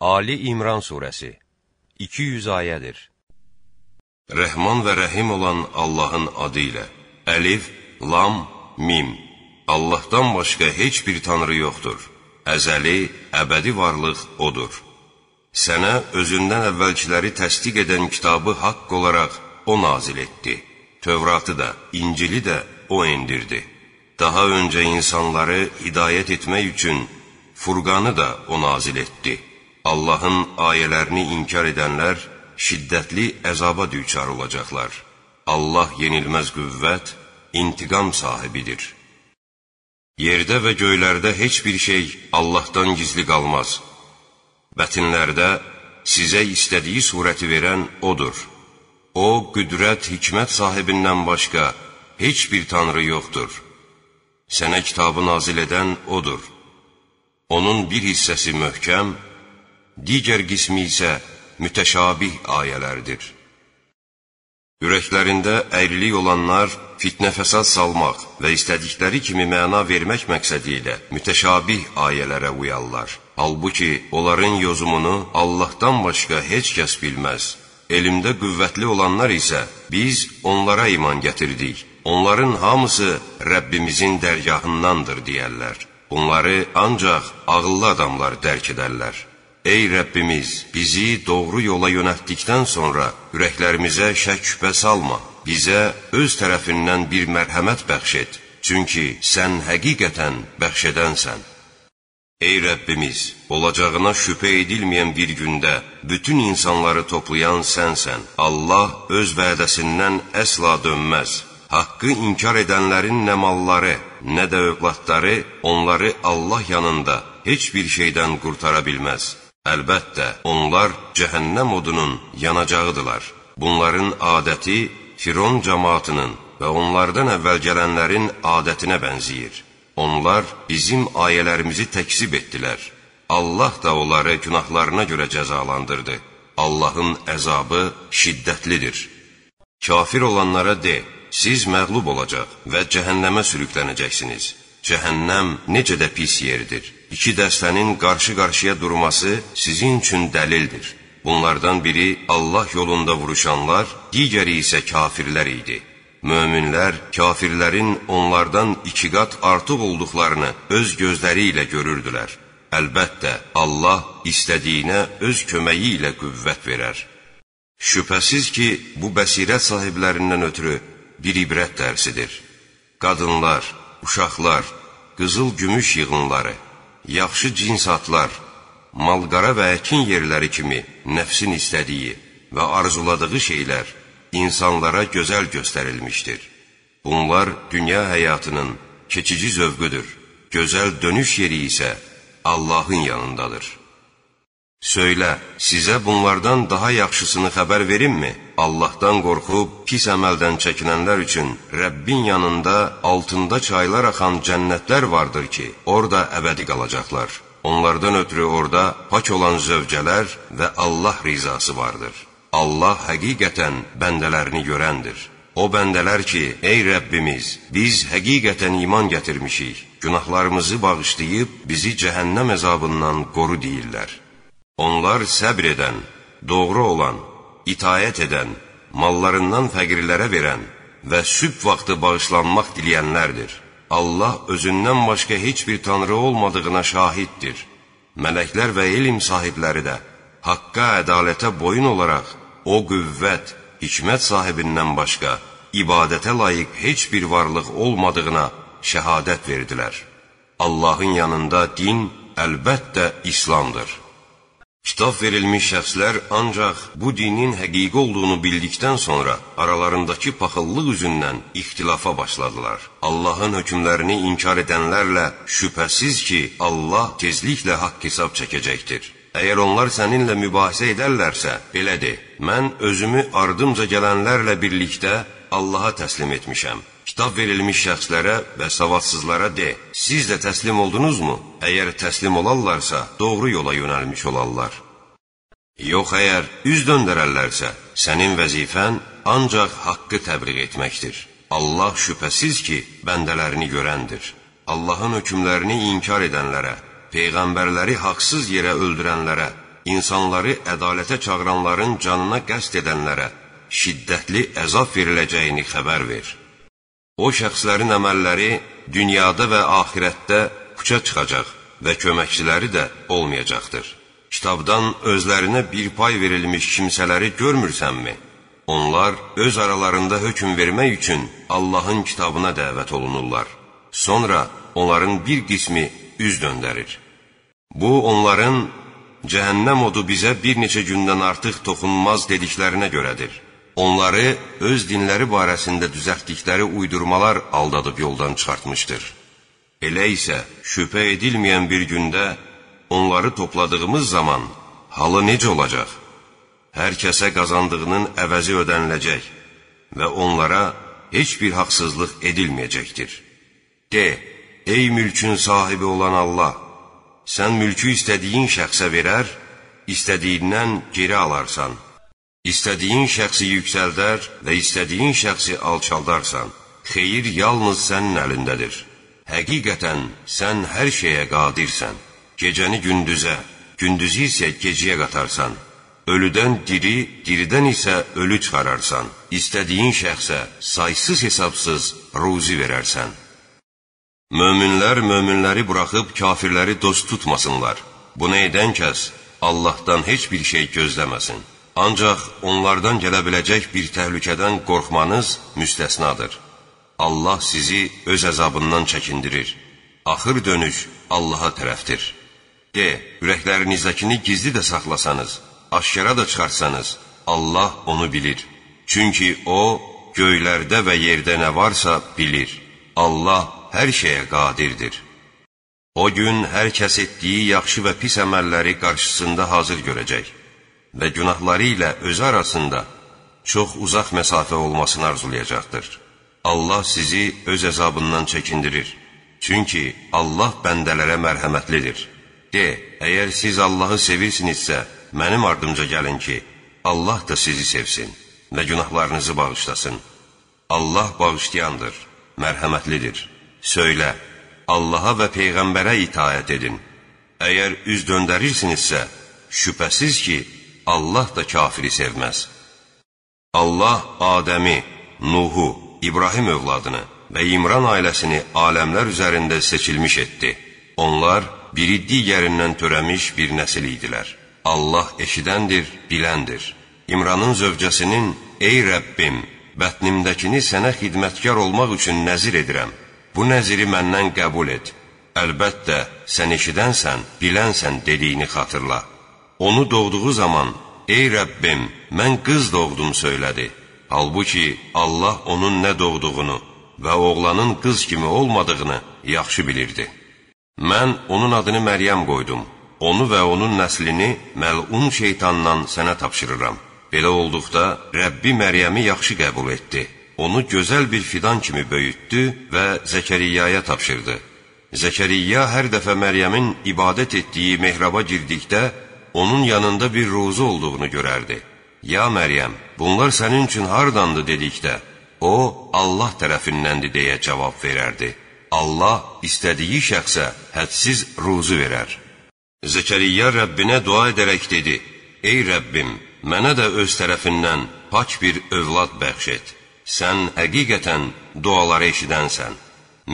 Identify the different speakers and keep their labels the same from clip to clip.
Speaker 1: Ali İmran surəsi 200 ayədir.
Speaker 2: Rəhman və Rəhim olan Allahın adı ilə Əlif, Lam, Mim Allahdan başqa heç bir tanrı yoxdur. Əzəli, əbədi varlıq O'dur. Sənə özündən əvvəlkiləri təsdiq edən kitabı haqq olaraq O nazil etdi. Tövratı da, İncili də O indirdi. Daha öncə insanları hidayət etmək üçün Furqanı da O nazil etdi. Allahın ayələrini inkar edənlər şiddətli əzaba düçar olacaqlar. Allah yenilməz qüvvət, intiqam sahibidir. Yerdə və göylərdə heç bir şey Allahdan gizli qalmaz. Bətinlərdə sizə istədiyi surəti verən O'dur. O, qüdrət, hikmət sahibindən başqa heç bir tanrı yoxdur. Sənə kitabı nazil edən O'dur. Onun bir hissəsi möhkəm, digər qismi isə mütəşabih ayələrdir. Ürəklərində əyrilik olanlar fitnə fəsad salmaq və istədikləri kimi məna vermək məqsədi ilə mütəşabih ayələrə uyarlar. Halbuki onların yozumunu Allahdan başqa heç kəs bilməz. Elmdə qüvvətli olanlar isə biz onlara iman gətirdik. Onların hamısı Rəbbimizin dərgahındandır deyərlər. Bunları ancaq ağıllı adamlar dərk edərlər. Ey Rəbbimiz, bizi doğru yola yönəltdikdən sonra ürəklərimizə şək şübhə salma. Bizə öz tərəfindən bir mərhəmət bəxş et. Çünki sən həqiqətən bəxş edənsən. Ey Rəbbimiz, olacağına şübhə edilməyən bir gündə bütün insanları toplayan sənsən. Allah öz vədəsindən əsla dönməz. Haqqı inkar edənlərin nə malları, nə də övladları onları Allah yanında heç bir şeydən qurtara bilməz. Əlbəttə, onlar cəhənnəm odunun yanacağıdırlar. Bunların adəti Firon cəmaatının və onlardan əvvəl gələnlərin adətinə bənziyir. Onlar bizim ayələrimizi təkzib etdilər. Allah da onları günahlarına görə cəzalandırdı. Allahın əzabı şiddətlidir. Kafir olanlara de, siz məğlub olacaq və cəhənnəmə sürüklənəcəksiniz. Cəhənnəm necə də pis yerdir. İki dəstənin qarşı-qarşıya durması sizin üçün dəlildir. Bunlardan biri Allah yolunda vuruşanlar, digəri isə kafirlər idi. Möminlər kafirlərin onlardan iki qat artıq olduqlarını öz gözləri ilə görürdülər. Əlbəttə, Allah istədiyinə öz köməyi ilə qüvvət verər. Şübhəsiz ki, bu bəsirət sahiblərindən ötürü bir ibrət dərsidir. Qadınlar, uşaqlar, qızıl-gümüş yığınları, yaxşı cins atlar, malqara və əkin yerləri kimi nəfsin istədiyi və arzuladığı şeylər insanlara gözəl göstərilmişdir. Bunlar dünya həyatının keçici zövqüdür. Gözəl dönüş yeri isə Allahın yanındadır. Söylə, sizə bunlardan daha yaxşısını xəbər verimmi? Allahdan qorxub pis əməldən çəkinənlər üçün Rəbbin yanında altında çaylar axan cənnətlər vardır ki, orada əbədi qalacaqlar. Onlardan ötürü orada pak olan zövcələr və Allah rizası vardır. Allah həqiqətən bəndələrini görəndir. O bəndələr ki, ey Rəbbimiz, biz həqiqətən iman gətirmişik, günahlarımızı bağışlayıb bizi cəhənnəm əzabından qoru deyirlər. Onlar səbr edən, doğru olan, itayət edən, mallarından fəqirlərə verən və sübh vaxtı bağışlanmaq diləyənlərdir. Allah özündən başqa heç bir tanrı olmadığına şahiddir. Mələklər və elm sahibləri də haqqa, ədalətə boyun olaraq o qüvvət, hikmət sahibindən başqa ibadətə layiq heç bir varlıq olmadığına şəhadət verdilər. Allahın yanında din əlbəttə İslamdır. Kitab verilmiş şəxslər ancaq bu dinin həqiqi olduğunu bildikdən sonra aralarındakı paxıllıq üzündən ixtilafa başladılar. Allahın hökmlərini inkar edənlərlə şübhəsiz ki, Allah tezliklə haqq hesab çəkəcəkdir. Əgər onlar səninlə mübahisə edərlərsə, belə de, mən özümü ardımca gələnlərlə birlikdə Allaha təslim etmişəm. Kitab verilmiş şəxslərə və savadsızlara de, siz də təslim oldunuzmu? Əgər təslim olarlarsa, doğru yola yönəlmiş olarlar. Yox, əgər üz döndərərlərsə, sənin vəzifən ancaq haqqı təbliğ etməkdir. Allah şübhəsiz ki, bəndələrini görəndir. Allahın hökmlərini inkar edənlərə, peyğəmbərləri haqsız yerə öldürənlərə, insanları ədalətə çağıranların canına qəsd edənlərə şiddətli əzab veriləcəyini xəbər ver. O şəxslərin əməlləri dünyada və axirətdə puça çıxacaq və köməkçiləri də olmayacaqdır. Kitabdan özlərinə bir pay verilmiş kimsələri görmürsənmi? Onlar öz aralarında hökm vermək üçün Allahın kitabına dəvət olunurlar. Sonra onların bir qismi üz döndərir. Bu, onların cəhənnəm odu bizə bir neçə gündən artıq toxunmaz dediklərinə görədir. Onları öz dinləri barəsində düzəltdikləri uydurmalar aldadıb yoldan çıxartmışdır. Elə isə şübhə edilməyən bir gündə onları topladığımız zaman halı necə olacaq? Hər kəsə qazandığının əvəzi ödəniləcək və onlara heç bir haqsızlıq edilməyəcəkdir. De, ey mülkün sahibi olan Allah, sən mülkü istədiyin şəxsə verər, istədiyindən geri alarsan. İstədiyin şəxsi yüksəldər və istədiyin şəxsi alçaldarsan. Xeyir yalnız sənin əlindədir. Həqiqətən sən hər şeyə qadirsən. Gecəni gündüzə, gündüzü isə gecəyə qatarsan. Ölüdən diri, diridən isə ölü çıxararsan. İstədiyin şəxsə saysız hesabsız ruzi verərsən. Möminlər möminləri buraxıb kafirləri dost tutmasınlar. Bunu edən kəs Allahdan heç bir şey gözləməsin. Ancaq onlardan gələ biləcək bir təhlükədən qorxmanız müstəsnadır. Allah sizi öz əzabından çəkindirir. Axır dönüş Allaha tərəfdir. De, ürəklərinizdəkini gizli də saxlasanız, aşkara da çıxartsanız, Allah onu bilir. Çünki O, göylərdə və yerdə nə varsa bilir. Allah hər şeyə qadirdir. O gün hər kəs etdiyi yaxşı və pis əməlləri qarşısında hazır görəcək və günahları ilə özü arasında çox uzaq məsafə olmasını arzulayacaqdır. Allah sizi öz əzabından çəkindirir. Çünki Allah bəndələrə mərhəmətlidir. De, əgər siz Allahı sevirsinizsə, mənim ardımca gəlin ki, Allah da sizi sevsin və günahlarınızı bağışlasın. Allah bağışlayandır, mərhəmətlidir. Söylə, Allaha və Peyğəmbərə itaət edin. Əgər üz döndərirsinizsə, şübhəsiz ki, Allah da kafiri sevməz. Allah Adəmi, Nuhu, İbrahim övladını və İmran ailəsini aləmlər üzərində seçilmiş etdi. Onlar biri digərindən törəmiş bir nəsil idilər. Allah eşidəndir, biləndir. İmranın zövcəsinin, ey Rəbbim, bətnimdəkini sənə xidmətkar olmaq üçün nəzir edirəm. Bu nəziri məndən qəbul et. Əlbəttə, sən eşidənsən, bilənsən dediyini xatırla. Onu doğduğu zaman, ey Rəbbim, mən qız doğdum söylədi. Halbuki Allah onun nə doğduğunu və oğlanın qız kimi olmadığını yaxşı bilirdi. Mən onun adını Məryəm qoydum onu və onun nəslini məlun şeytandan sənə tapşırıram. Belə olduqda Rəbbi Məryəmi yaxşı qəbul etdi. Onu gözəl bir fidan kimi böyütdü və Zəkəriyyaya tapşırdı. Zəkəriyya hər dəfə Məryəmin ibadət etdiyi mehraba girdikdə, onun yanında bir ruzu olduğunu görərdi. Ya Məryəm, bunlar sənin üçün hardandı dedikdə, o, Allah tərəfindəndir deyə cavab verərdi. Allah istədiyi şəxsə hədsiz ruzu verər. Zəkəriyya Rəbbinə dua edərək dedi, Ey Rəbbim, mənə də öz tərəfindən pak bir övlad bəxş et. Sən həqiqətən duaları eşidənsən.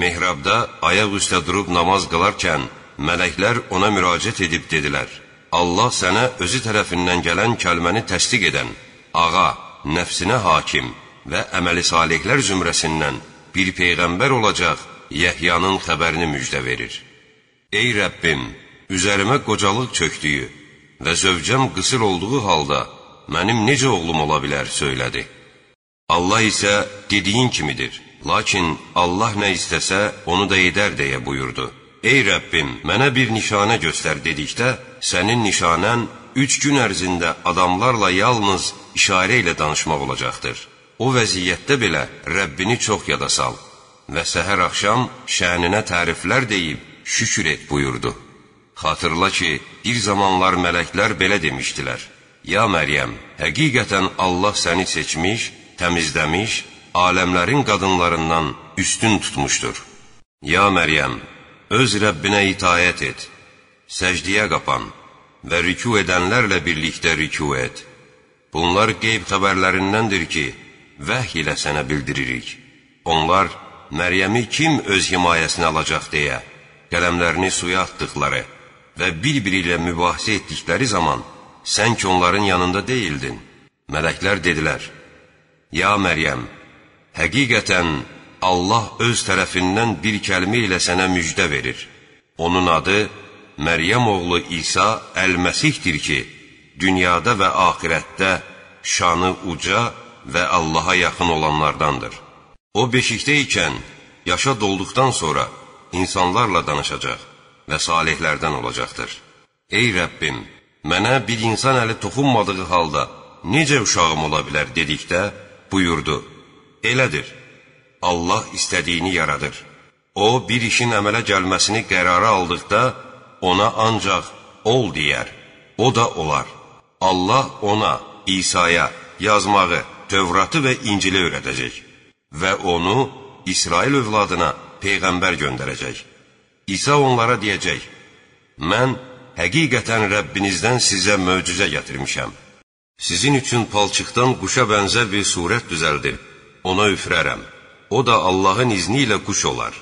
Speaker 2: Mehrabda ayaq üstə durub namaz qılarkən, mələklər ona müraciət edib dedilər, Allah sənə özü tərəfindən gələn kəlməni təsdiq edən, ağa, nəfsinə hakim və əməli salihlər zümrəsindən bir peyğəmbər olacaq, Yəhyanın xəbərini müjdə verir. Ey Rəbbim, üzərimə qocalıq çöktüyü və zövcəm qısır olduğu halda mənim necə oğlum ola bilər söylədi. Allah isə dediyin kimidir, lakin Allah nə istəsə onu da edər deyə buyurdu. Ey Rəbbim, mənə bir nişanə göstər dedikdə, sənin nişanən üç gün ərzində adamlarla yalnız işarə ilə danışmaq olacaqdır. O vəziyyətdə belə Rəbbini çox yada sal və səhər axşam şəninə təriflər deyib şükür et buyurdu. Xatırla ki, bir zamanlar mələklər belə demişdilər: Ya Məryəm, həqiqətən Allah səni seçmiş, təmizləmiş, aləmlərin qadınlarından üstün tutmuşdur. Ya Məryəm, öz Rəbbinə itayət et, səcdiyə qapan və rükû edənlərlə birlikdə rükû et. Bunlar qeyb xəbərlərindəndir ki, vəhy ilə sənə bildiririk. Onlar Məryəmi kim öz himayəsinə alacaq deyə qələmlərini suya atdıqları və bir-biri ilə mübahisə etdikləri zaman sən ki onların yanında deyildin. Mələklər dedilər, Ya Məryəm, həqiqətən Allah öz tərəfindən bir kəlmə ilə sənə müjdə verir. Onun adı Məryəm oğlu İsa Əl-Məsihdir ki, dünyada və axirətdə şanı uca və Allaha yaxın olanlardandır. O beşikdə ikən, yaşa dolduqdan sonra insanlarla danışacaq və salihlərdən olacaqdır. Ey Rəbbim, mənə bir insan əli toxunmadığı halda necə uşağım ola bilər dedikdə, buyurdu, elədir, Allah istədiyini yaradır. O, bir işin əmələ gəlməsini qərara aldıqda, ona ancaq ol deyər, o da olar. Allah ona, İsa'ya yazmağı, Tövratı və İncili öyrədəcək və onu İsrail övladına Peyğəmbər göndərəcək. İsa onlara deyəcək, mən həqiqətən Rəbbinizdən sizə möcüzə gətirmişəm. Sizin üçün palçıqdan quşa bənzər bir surət düzəldir, ona üfrərəm. O da Allahın izni ilə quş olar.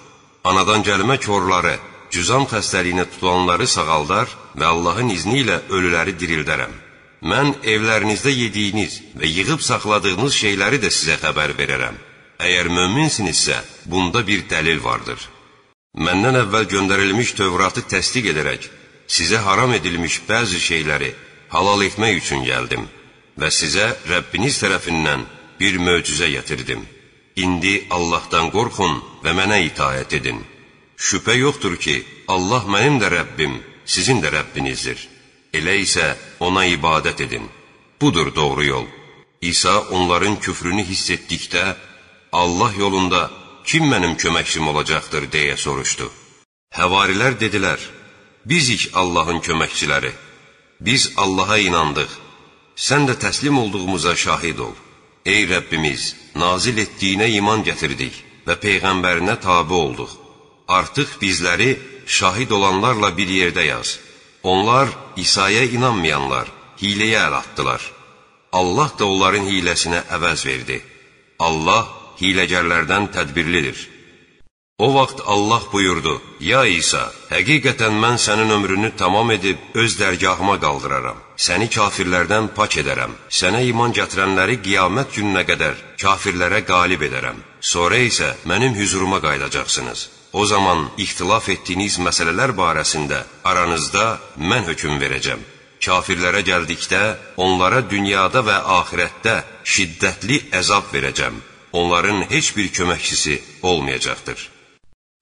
Speaker 2: Anadan gəlmə korları, cüzam xəstəliyinə tutulanları sağaldar və Allahın izni ilə ölüləri dirildərəm. Mən evlərinizdə yediyiniz və yığıb saxladığınız şeyləri də sizə xəbər verərəm. Əgər möminsinizsə, bunda bir dəlil vardır. Məndən əvvəl göndərilmiş Tövratı təsdiq edərək, sizə haram edilmiş bəzi şeyləri halal etmək üçün gəldim və sizə Rəbbiniz tərəfindən bir möcüzə gətirdim. İndi Allahdan qorxun və mənə itayət edin. Şübhə yoxdur ki, Allah mənim də Rəbbim, sizin də Rəbbinizdir. Elə isə ona ibadət edin. Budur doğru yol. İsa onların küfrünü hiss etdikdə, Allah yolunda kim mənim köməkçim olacaqdır deyə soruşdu. Həvarilər dedilər, bizik Allahın köməkçiləri. Biz Allaha inandıq. Sən də təslim olduğumuza şahid ol. Ey Rəbbimiz, nazil etdiyinə iman gətirdik və Peyğəmbərinə tabi olduq. Artıq bizləri şahid olanlarla bir yerdə yaz. Onlar İsa'ya inanmayanlar, hiləyə əl atdılar. Allah da onların hiləsinə əvəz verdi. Allah hiləgərlərdən tədbirlidir. O vaxt Allah buyurdu, Ya İsa, həqiqətən mən sənin ömrünü tamam edib öz dərgahıma qaldıraram. Səni kafirlərdən pak edərəm. Sənə iman gətirənləri qiyamət gününə qədər kafirlərə qalib edərəm. Sonra isə mənim hüzuruma qayıdacaqsınız. O zaman ixtilaf etdiyiniz məsələlər barəsində aranızda mən hökm verəcəm. Kafirlərə gəldikdə, onlara dünyada və axirətdə şiddətli əzab verəcəm. Onların heç bir köməkçisi olmayacaqdır.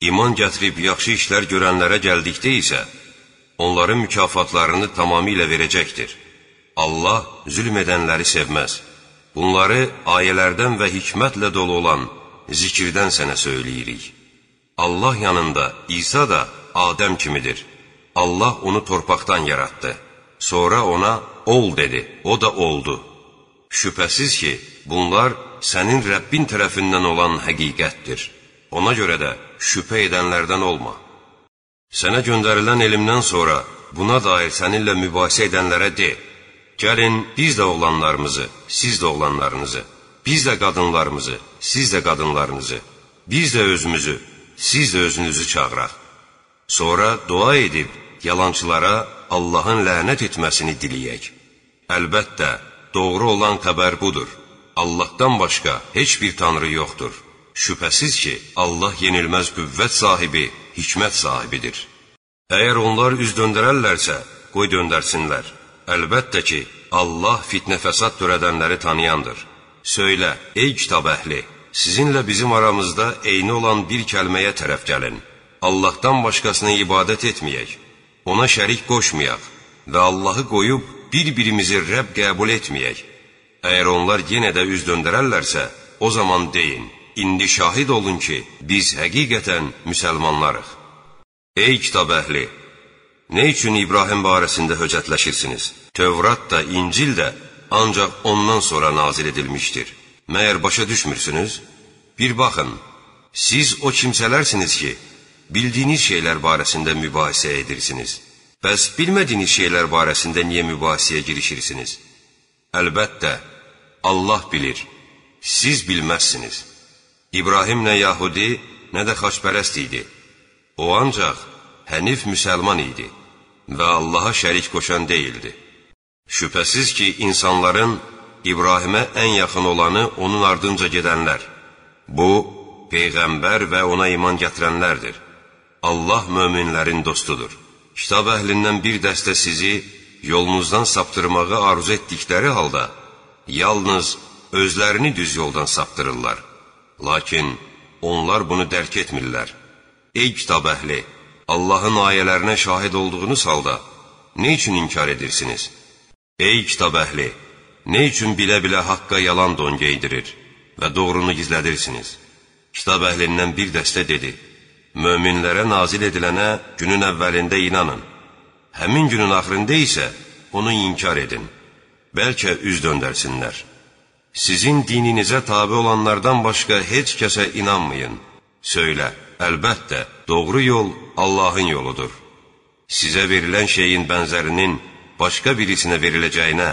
Speaker 2: İman gətirib yaxşı işlər görənlərə gəldikdə isə, onların mükafatlarını tamamilə verəcəkdir. Allah zülm edənləri sevməz. Bunları ayələrdən və hikmətlə dolu olan zikirdən sənə söyləyirik. Allah yanında İsa da Adəm kimidir. Allah onu torpaqdan yaratdı. Sonra ona ol dedi, o da oldu. Şübhəsiz ki, bunlar sənin Rəbbin tərəfindən olan həqiqətdir. Ona görə də şübhə edənlərdən olma. Sənə göndərilən elmdən sonra buna dair səninlə mübahisə edənlərə de, gəlin biz də oğlanlarımızı, siz də oğlanlarınızı, biz də qadınlarımızı, siz də qadınlarınızı, biz də özümüzü, siz də özünüzü çağıraq. Sonra dua edib yalançılara Allahın lənət etməsini diləyək. Əlbəttə, doğru olan xəbər budur. Allahdan başqa heç bir tanrı yoxdur. Şübhəsiz ki, Allah yenilməz qüvvət sahibi, hikmət sahibidir. Əgər onlar üz döndərərlərsə, qoy döndərsinlər. Əlbəttə ki, Allah fitnə fəsad törədənləri tanıyandır. Söylə, ey kitab əhli, sizinlə bizim aramızda eyni olan bir kəlməyə tərəf gəlin. Allahdan başqasına ibadət etməyək, ona şərik qoşmayaq və Allahı qoyub bir-birimizi Rəbb qəbul etməyək. Əgər onlar yenə də üz döndərərlərsə, o zaman deyin, indi şahid olun ki, biz həqiqətən müsəlmanlarıq. Ey kitab əhli! Nə üçün İbrahim barəsində höcətləşirsiniz? Tövrat da, İncil də ancaq ondan sonra nazil edilmişdir. Məyər başa düşmürsünüz? Bir baxın, siz o kimsələrsiniz ki, bildiyiniz şeylər barəsində mübahisə edirsiniz. Bəs bilmədiyiniz şeylər barəsində niyə mübahisəyə girişirsiniz? Əlbəttə, Allah bilir, siz bilməzsiniz. İbrahim nə Yahudi, nə də xaçpərəst idi. O ancaq hənif müsəlman idi və Allaha şərik qoşan deyildi. Şübhəsiz ki, insanların İbrahimə ən yaxın olanı onun ardınca gedənlər. Bu, Peyğəmbər və ona iman gətirənlərdir. Allah möminlərin dostudur. Kitab əhlindən bir dəstə sizi yolunuzdan saptırmağı arzu etdikləri halda, yalnız özlərini düz yoldan saptırırlar. Lakin onlar bunu dərk etmirlər. Ey kitab əhli! Allahın ayələrinə şahid olduğunuz halda, nə üçün inkar edirsiniz? Ey kitab əhli! Nə üçün bilə-bilə haqqa yalan don geydirir və doğrunu gizlədirsiniz? Kitab əhlindən bir dəstə dedi, Möminlərə nazil edilənə günün əvvəlində inanın, həmin günün axırında isə onu inkar edin, bəlkə üz döndərsinlər. Sizin dininizə tabi olanlardan başqa heç kəsə inanmayın. Söylə, əlbəttə, doğru yol Allahın yoludur. Sizə verilən şeyin bənzərinin başqa birisinə veriləcəyinə,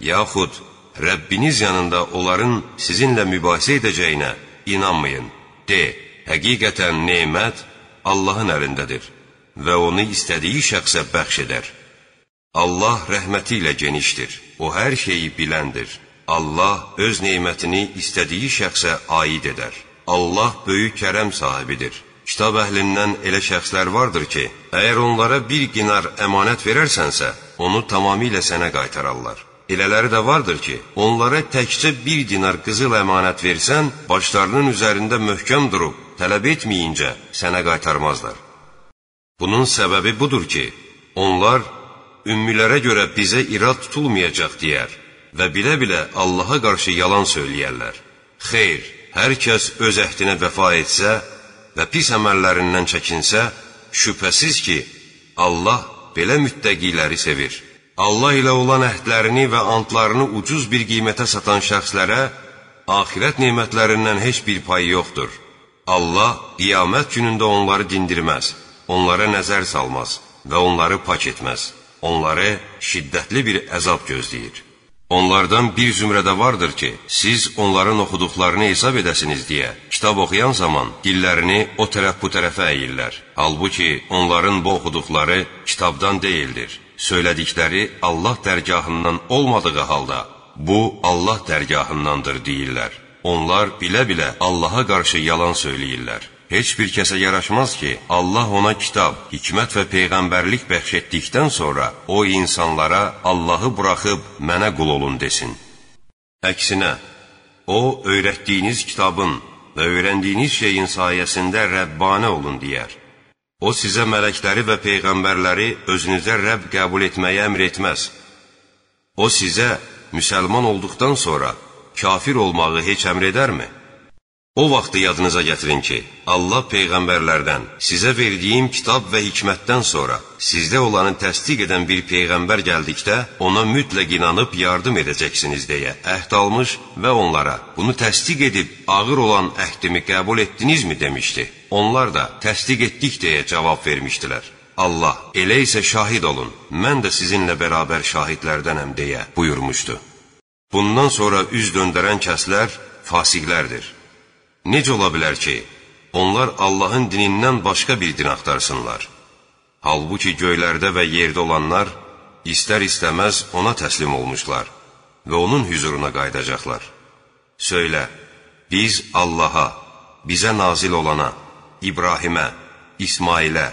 Speaker 2: yaxud Rəbbiniz yanında onların sizinlə mübahisə edəcəyinə inanmayın. De, Həqiqətən nemət Allahın əlindədir və onu istədiyi şəxsə bəxş edər. Allah rəhməti ilə genişdir, o hər şeyi biləndir. Allah öz neymətini istədiyi şəxsə aid edər. Allah böyük kərəm sahibidir. Kitab əhlindən elə şəxslər vardır ki, əgər onlara bir qinar əmanət verərsənsə, onu tamamilə sənə qaytararlar. Elələri də vardır ki, onlara təkcə bir dinar qızıl əmanət versən, başlarının üzərində möhkəm durub, tələb etməyincə sənə qaytarmazlar. Bunun səbəbi budur ki, onlar ümmilərə görə bizə irad tutulmayacaq deyər və bilə-bilə Allaha qarşı yalan söyləyərlər. Xeyr, hər kəs öz əhdinə vəfa etsə və pis əməllərindən çəkinsə, şübhəsiz ki, Allah belə müttəqiləri sevir. Allah ilə olan əhdlərini və antlarını ucuz bir qiymətə satan şəxslərə axirət nemətlərindən heç bir pay yoxdur. Allah qiyamət günündə onları dindirməz, onlara nəzər salmaz və onları pak etməz. Onları şiddətli bir əzab gözləyir. Onlardan bir zümrədə vardır ki, siz onların oxuduqlarını hesab edəsiniz deyə, kitab oxuyan zaman dillərini o tərəf bu tərəfə əyirlər. Halbuki onların bu oxuduqları kitabdan deyildir. Söylədikləri Allah dərgahından olmadığı halda, bu Allah dərgahındandır deyirlər. Onlar bilə-bilə Allaha qarşı yalan söyləyirlər. Heç bir kəsə yaraşmaz ki, Allah ona kitab, hikmət və peyğəmbərlik bəxş etdikdən sonra o insanlara Allahı buraxıb mənə qul olun desin. Əksinə, o öyrətdiyiniz kitabın və öyrəndiyiniz şeyin sayəsində Rəbbanə olun deyər. O sizə mələkləri və peyğəmbərləri özünüzə Rəbb qəbul etməyə əmr etməz. O sizə müsəlman olduqdan sonra kafir olmağı heç əmr edərmi? O vaxtı yadınıza gətirin ki, Allah peyğəmbərlərdən sizə verdiyim kitab və hikmətdən sonra sizdə olanı təsdiq edən bir peyğəmbər gəldikdə ona mütləq inanıb yardım edəcəksiniz deyə əhd almış və onlara bunu təsdiq edib ağır olan əhdimi qəbul etdinizmi demişdi. Onlar da təsdiq etdik deyə cavab vermişdilər. Allah, elə isə şahid olun, mən də sizinlə bərabər şahidlərdənəm deyə buyurmuşdu. Bundan sonra üz döndərən kəslər fasiqlərdir. Necə ola bilər ki, onlar Allahın dinindən başqa bir din axtarsınlar? Halbuki göylərdə və yerdə olanlar istər-istəməz ona təslim olmuşlar və onun hüzuruna qayıdacaqlar. Söylə, biz Allaha, bizə nazil olana, İbrahimə, İsmailə,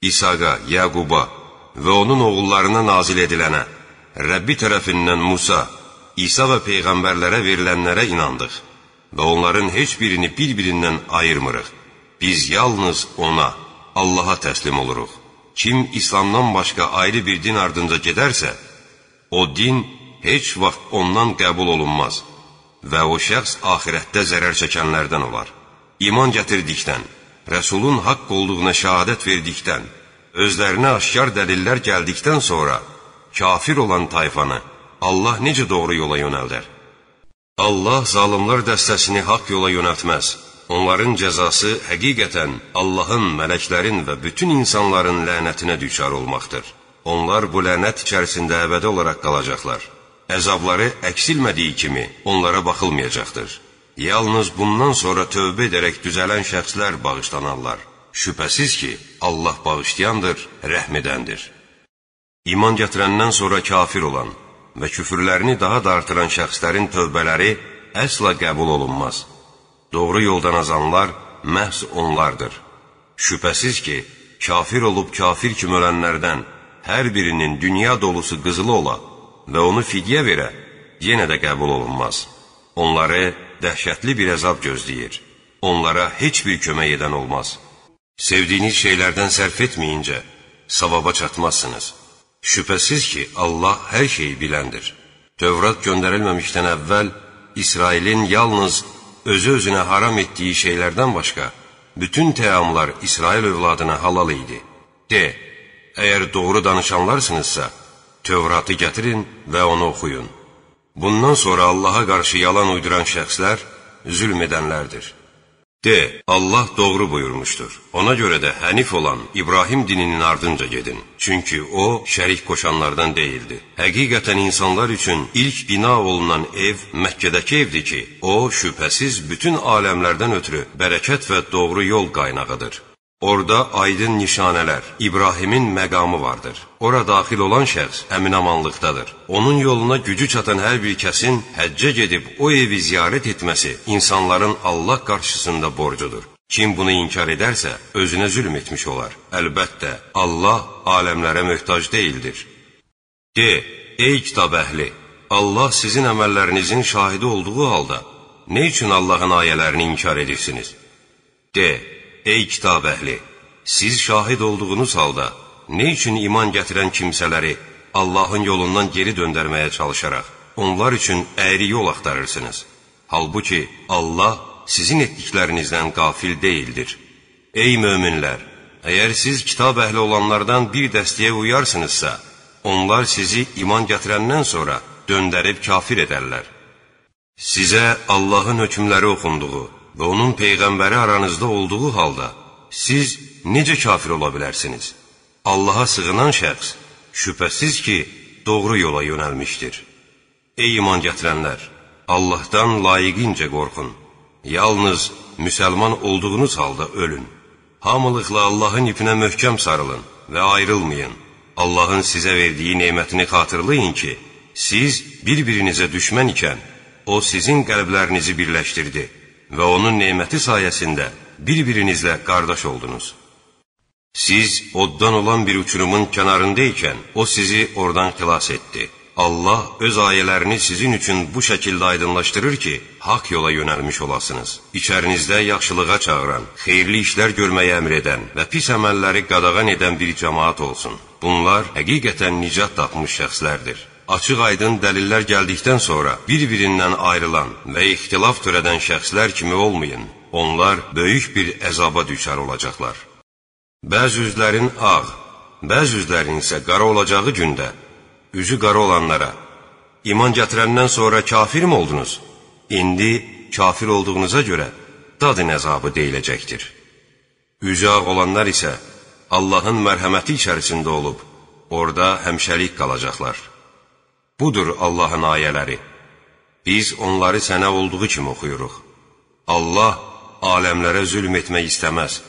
Speaker 2: İsaqa, Yaquba və onun oğullarına nazil edilənə, Rəbbi tərəfindən Musa, İsa və peyğəmbərlərə verilənlərə inandıq və onların heç birini bir-birindən ayırmırıq. Biz yalnız ona, Allaha təslim oluruq. Kim İslamdan başqa ayrı bir din ardınca gedərsə, o din heç vaxt ondan qəbul olunmaz və o şəxs axirətdə zərər çəkənlərdən olar. İman gətirdikdən, Rəsulun haqq olduğuna şəhadət verdikdən, özlərinə aşkar dəlillər gəldikdən sonra kafir olan tayfanı Allah necə doğru yola yönəldər? Allah zalımlar dəstəsini haqq yola yönəltməz. Onların cəzası həqiqətən Allahın, mələklərin və bütün insanların lənətinə düçar olmaqdır. Onlar bu lənət içərisində əbədi olaraq qalacaqlar. Əzabları əksilmədiyi kimi onlara baxılmayacaqdır. Yalnız bundan sonra tövbə edərək düzələn şəxslər bağışlanarlar. Şübhəsiz ki, Allah bağışlayandır, rəhm edəndir. İman gətirəndən sonra kafir olan və küfürlərini daha da artıran şəxslərin tövbələri əsla qəbul olunmaz. Doğru yoldan azanlar məhz onlardır. Şübhəsiz ki, kafir olub kafir kimi ölənlərdən hər birinin dünya dolusu qızılı ola və onu fidyə verə, yenə də qəbul olunmaz. Onları dəhşətli bir əzab gözləyir. Onlara heç bir kömək edən olmaz. Sevdiyiniz şeylərdən sərf etməyincə, savaba çatmazsınız. Şübhəsiz ki, Allah hər şeyi biləndir. Tövrat göndərilməmişdən əvvəl İsrailin yalnız özü-özünə haram etdiyi şeylərdən başqa, bütün təamlar İsrail övladına halal idi. De, əgər doğru danışanlarsınızsa, Tövratı gətirin və onu oxuyun. Bundan sonra Allaha qarşı yalan uyduran şəxslər zülm edənlərdir. De, Allah doğru buyurmuşdur. Ona görə də hənif olan İbrahim dininin ardınca gedin. Çünki o, şərik qoşanlardan deyildi. Həqiqətən insanlar üçün ilk bina olunan ev Məkkədəki evdir ki, o, şübhəsiz bütün aləmlərdən ötürü bərəkət və doğru yol qaynağıdır. Orada aydın nişanələr, İbrahimin məqamı vardır. Ora daxil olan şəxs əminamanlıqdadır. Onun yoluna gücü çatan hər bir kəsin həccə gedib o evi ziyarət etməsi insanların Allah qarşısında borcudur. Kim bunu inkar edərsə, özünə zülm etmiş olar. Əlbəttə, Allah aləmlərə möhtac deyildir. De, ey kitab əhli, Allah sizin əməllərinizin şahidi olduğu halda, nə üçün Allahın ayələrini inkar edirsiniz? De, Ey kitab əhli, siz şahid olduğunuz halda, nə üçün iman gətirən kimsələri Allahın yolundan geri döndərməyə çalışaraq, onlar üçün əyri yol axtarırsınız? Halbuki Allah sizin etdiklərinizdən qafil deyildir. Ey möminlər, əgər siz kitab əhli olanlardan bir dəstəyə uyarsınızsa, onlar sizi iman gətirəndən sonra döndərib kafir edərlər. Sizə Allahın hökmləri oxunduğu, və onun peyğəmbəri aranızda olduğu halda siz necə kafir ola bilərsiniz? Allaha sığınan şəxs şübhəsiz ki, doğru yola yönəlmişdir. Ey iman gətirənlər, Allahdan layiqincə qorxun. Yalnız müsəlman olduğunuz halda ölün. Hamılıqla Allahın ipinə möhkəm sarılın və ayrılmayın. Allahın sizə verdiyi nemətini xatırlayın ki, siz bir-birinizə düşmən ikən, O sizin qəlblərinizi birləşdirdi və onun neməti sayəsində bir-birinizlə qardaş oldunuz. Siz oddan olan bir uçurumun kənarında ikən, o sizi oradan xilas etdi. Allah öz ayələrini sizin üçün bu şəkildə aydınlaşdırır ki, haqq yola yönəlmiş olasınız. İçərinizdə yaxşılığa çağıran, xeyirli işlər görməyə əmr edən və pis əməlləri qadağan edən bir cəmaat olsun. Bunlar həqiqətən nicat tapmış şəxslərdir açıq-aydın dəlillər gəldikdən sonra bir-birindən ayrılan və ixtilaf törədən şəxslər kimi olmayın. Onlar böyük bir əzaba düçar olacaqlar. Bəzi üzlərin ağ, bəzi üzlərin isə qara olacağı gündə, üzü qara olanlara, iman gətirəndən sonra kafir mi oldunuz? İndi kafir olduğunuza görə dadın əzabı deyiləcəkdir. Üzü ağ olanlar isə Allahın mərhəməti içərisində olub, orada həmşəlik qalacaqlar. Budur Allahın ayələri. Biz onları sənə olduğu kimi oxuyuruq. Allah aləmlərə zülm etmək istəməz.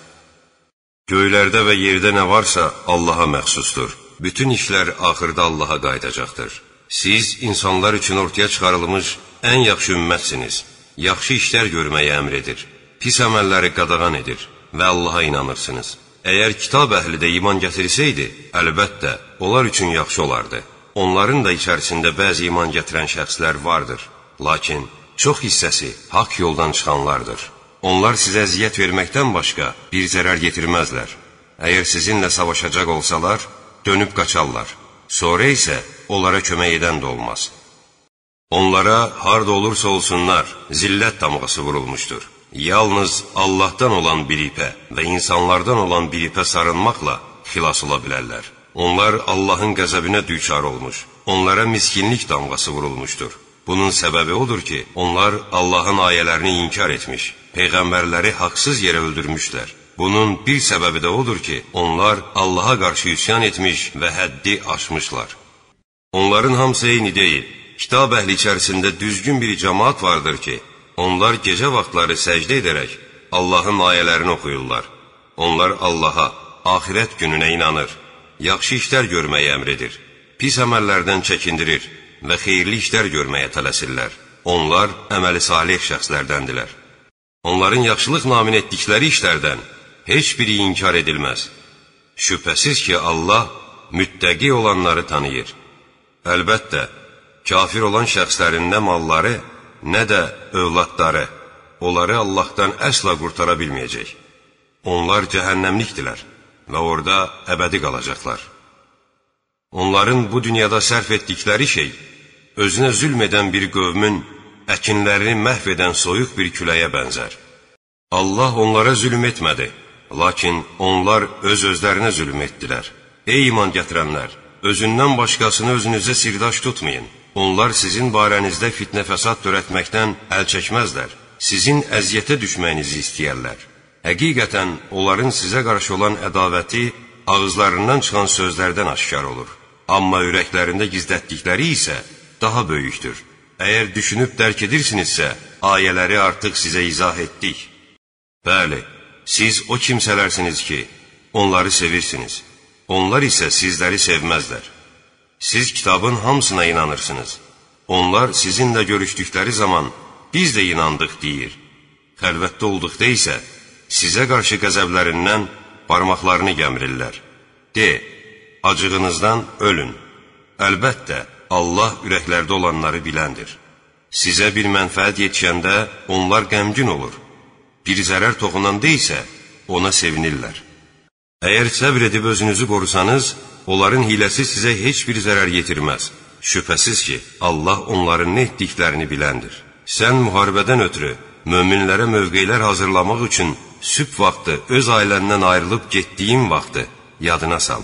Speaker 2: Göylərdə və yerdə nə varsa Allaha məxsusdur. Bütün işlər axırda Allaha qayıdacaqdır. Siz insanlar üçün ortaya çıxarılmış ən yaxşı ümmətsiniz. Yaxşı işlər görməyə əmr edir. Pis əməlləri qadağan edir və Allaha inanırsınız. Əgər kitab əhli də iman gətirsəydi, əlbəttə, onlar üçün yaxşı olardı. Onların da içərisində bəzi iman gətirən şəxslər vardır. Lakin çox hissəsi haqq yoldan çıxanlardır. Onlar sizə əziyyət verməkdən başqa bir zərər yetirməzlər. Əgər sizinlə savaşacaq olsalar, dönüb qaçarlar. Sonra isə onlara kömək edən də olmaz. Onlara harda olursa olsunlar, zillət damğası vurulmuşdur. Yalnız Allahdan olan bir ipə və insanlardan olan bir ipə sarınmaqla xilas ola bilərlər. Onlar Allahın qəzəbinə düçar olmuş, onlara miskinlik damğası vurulmuşdur. Bunun səbəbi odur ki, onlar Allahın ayələrini inkar etmiş, peyğəmbərləri haqsız yerə öldürmüşlər. Bunun bir səbəbi də odur ki, onlar Allaha qarşı üsyan etmiş və həddi aşmışlar. Onların hamısı eyni deyil. Kitab əhli içərisində düzgün bir cəmaat vardır ki, onlar gecə vaxtları səcdə edərək Allahın ayələrini oxuyurlar. Onlar Allaha, axirət gününə inanır, yaxşı işlər görməyi əmr edir, pis əməllərdən çəkindirir və xeyirli işlər görməyə tələsirlər. Onlar əməli salih şəxslərdəndirlər. Onların yaxşılıq namin etdikləri işlərdən heç biri inkar edilməz. Şübhəsiz ki, Allah müttəqi olanları tanıyır. Əlbəttə, kafir olan şəxslərin nə malları, nə də övladları onları Allahdan əsla qurtara bilməyəcək. Onlar cəhənnəmlikdilər və orada əbədi qalacaqlar. Onların bu dünyada sərf etdikləri şey, özünə zülm edən bir qövmün əkinlərini məhv edən soyuq bir küləyə bənzər. Allah onlara zülm etmədi, lakin onlar öz-özlərinə zülm etdilər. Ey iman gətirənlər! Özündən başqasını özünüzə sirdaş tutmayın. Onlar sizin barənizdə fitnə fəsad törətməkdən əl çəkməzlər. Sizin əziyyətə düşməyinizi istəyərlər. Həqiqətən, onların sizə qarşı olan ədavəti ağızlarından çıxan sözlərdən aşkar olur. Amma ürəklərində gizlətdikləri isə daha böyükdür. Əgər düşünüb dərk edirsinizsə, ayələri artıq sizə izah etdik. Bəli, siz o kimsələrsiniz ki, onları sevirsiniz. Onlar isə sizləri sevməzlər. Siz kitabın hamısına inanırsınız. Onlar sizinlə görüşdükləri zaman biz də inandıq deyir. Xəlvətdə olduqda isə sizə qarşı qəzəblərindən barmaqlarını gəmirirlər. De, acığınızdan ölün. Əlbəttə, Allah ürəklərdə olanları biləndir. Sizə bir mənfəət yetişəndə onlar qəmgin olur. Bir zərər toxunanda isə ona sevinirlər. Əgər səbr edib özünüzü qorusanız, onların hiləsi sizə heç bir zərər yetirməz. Şübhəsiz ki, Allah onların nə etdiklərini biləndir. Sən müharibədən ötürü möminlərə mövqeylər hazırlamaq üçün sübh vaxtı öz ailəndən ayrılıb getdiyin vaxtı yadına sal.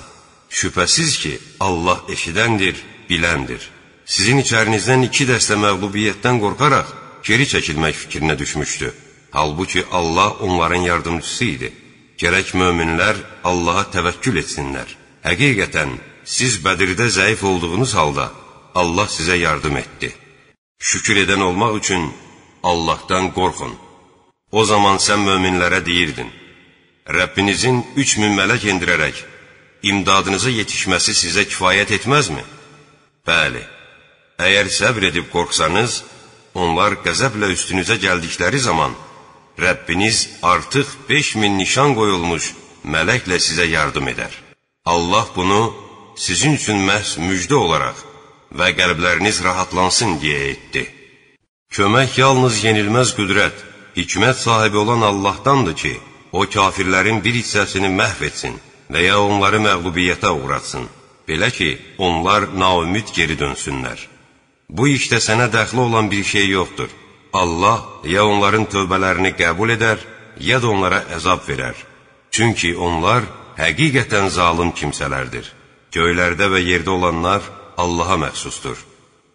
Speaker 2: Şübhəsiz ki, Allah eşidəndir, biləndir. Sizin içərinizdən iki dəstə məğlubiyyətdən qorxaraq geri çəkilmək fikrinə düşmüşdü. Halbuki Allah onların yardımcısı idi. Gərək möminlər Allaha təvəkkül etsinlər. Həqiqətən, siz Bədirdə zəif olduğunuz halda Allah sizə yardım etdi. Şükür edən olmaq üçün Allahdan qorxun. O zaman sən möminlərə deyirdin, Rəbbinizin üç min mələk endirərək, imdadınıza yetişməsi sizə kifayət etməzmi? Bəli, əgər səbr edib qorxsanız, onlar qəzəblə üstünüzə gəldikləri zaman, Rəbbiniz artıq 5000 nişan qoyulmuş mələklə sizə yardım edər. Allah bunu sizin üçün məhz müjdə olaraq və qəlbləriniz rahatlansın deyə etdi. Kömək yalnız yenilməz qüdrət, hikmət sahibi olan Allahdandır ki, o kafirlərin bir hissəsini məhv etsin və ya onları məğlubiyyətə uğratsın. Belə ki, onlar naümid geri dönsünlər. Bu işdə sənə dəxli olan bir şey yoxdur. Allah ya onların tövbələrini qəbul edər, ya da onlara əzab verər. Çünki onlar həqiqətən zalım kimsələrdir. Göylərdə və yerdə olanlar Allaha məxsusdur.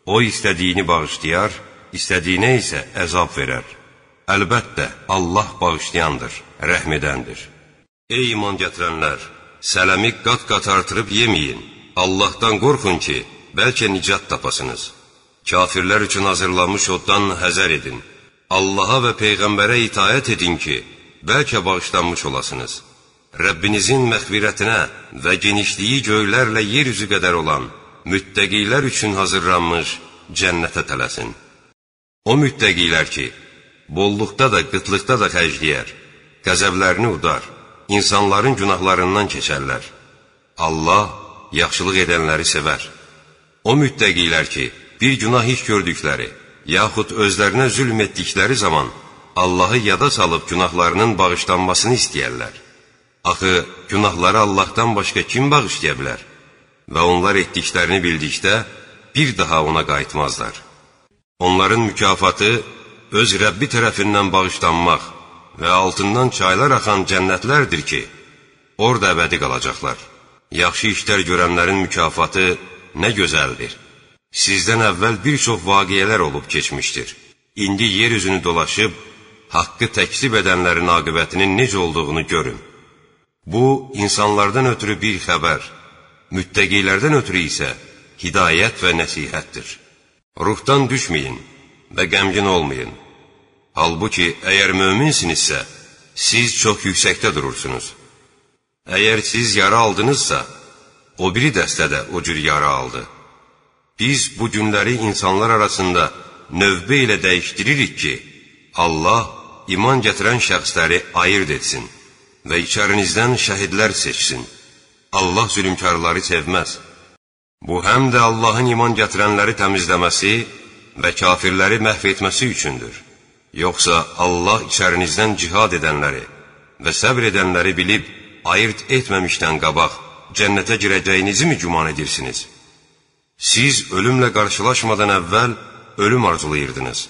Speaker 2: O istədiyini bağışlayar, istədiyinə isə əzab verər. Əlbəttə, Allah bağışlayandır, rəhm edəndir. Ey iman gətirənlər, sələmi qat-qat artırıb yeməyin. Allahdan qorxun ki, bəlkə nicat tapasınız. Kafirlər üçün hazırlanmış oddan həzər edin. Allaha və Peyğəmbərə itayət edin ki, bəlkə bağışlanmış olasınız. Rəbbinizin məxvirətinə və genişliyi göylərlə yer üzü qədər olan müttəqilər üçün hazırlanmış cənnətə tələsin. O müttəqilər ki, bolluqda da, qıtlıqda da xərcləyər, qəzəblərini udar, insanların günahlarından keçərlər. Allah yaxşılıq edənləri sevər. O müttəqilər ki, bir günah iş gördükləri, yaxud özlərinə zülm etdikləri zaman Allahı yada salıb günahlarının bağışlanmasını istəyərlər. Axı, günahları Allahdan başqa kim bağışlaya bilər? Və onlar etdiklərini bildikdə, bir daha ona qayıtmazlar. Onların mükafatı öz Rəbbi tərəfindən bağışlanmaq və altından çaylar axan cənnətlərdir ki, orada əbədi qalacaqlar. Yaxşı işlər görənlərin mükafatı nə gözəldir. Sizdən əvvəl bir çox vaqiələr olub keçmişdir. İndi yer üzünü dolaşıb, haqqı təkzib edənlərin aqibətinin necə olduğunu görün. Bu, insanlardan ötürü bir xəbər, müttəqilərdən ötürü isə hidayət və nəsihətdir. Ruhdan düşməyin və qəmgin olmayın. Halbuki, əgər möminsinizsə, siz çox yüksəkdə durursunuz. Əgər siz yara aldınızsa, o biri dəstə də o cür yara aldı. Biz bu günləri insanlar arasında növbə ilə dəyişdiririk ki, Allah iman gətirən şəxsləri ayırt etsin və içərinizdən şəhidlər seçsin. Allah zülümkarları sevməz. Bu həm də Allahın iman gətirənləri təmizləməsi və kafirləri məhv etməsi üçündür. Yoxsa Allah içərinizdən cihad edənləri və səbr edənləri bilib, ayırt etməmişdən qabaq cənnətə girəcəyinizi mi güman edirsiniz? Siz ölümlə qarşılaşmadan əvvəl ölüm arzulayırdınız.